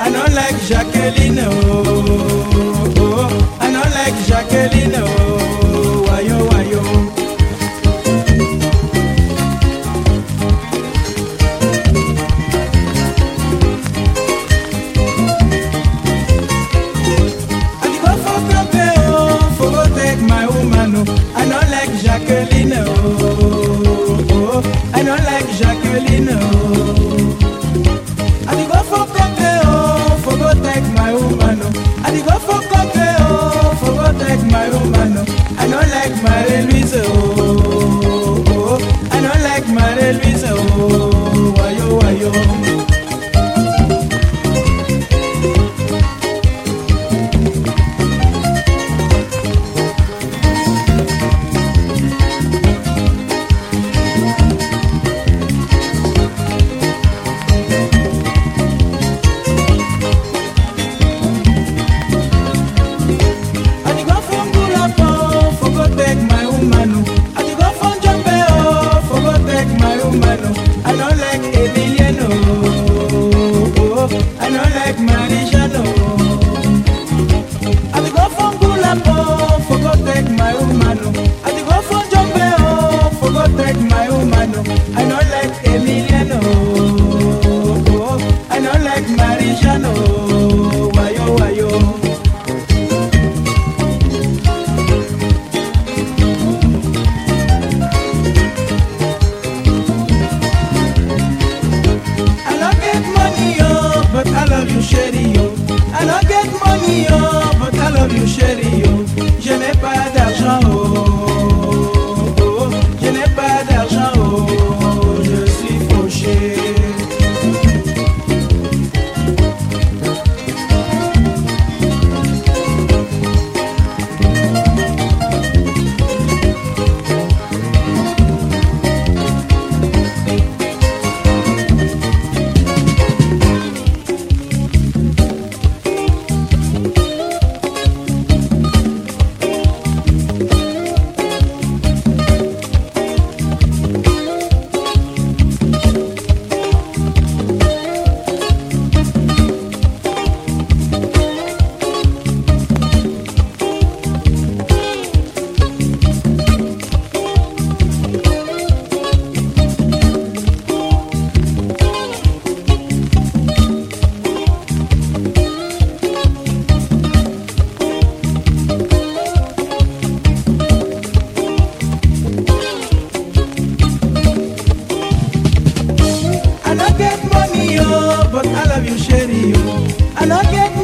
I don't like Jacqueline, oh, oh. oh. I don't like Jacqueline, oh. Why, eh, oh, why, oh. I don't like Jacqueline, oh, oh, oh. I don't like Jacqueline. seja louco. I don't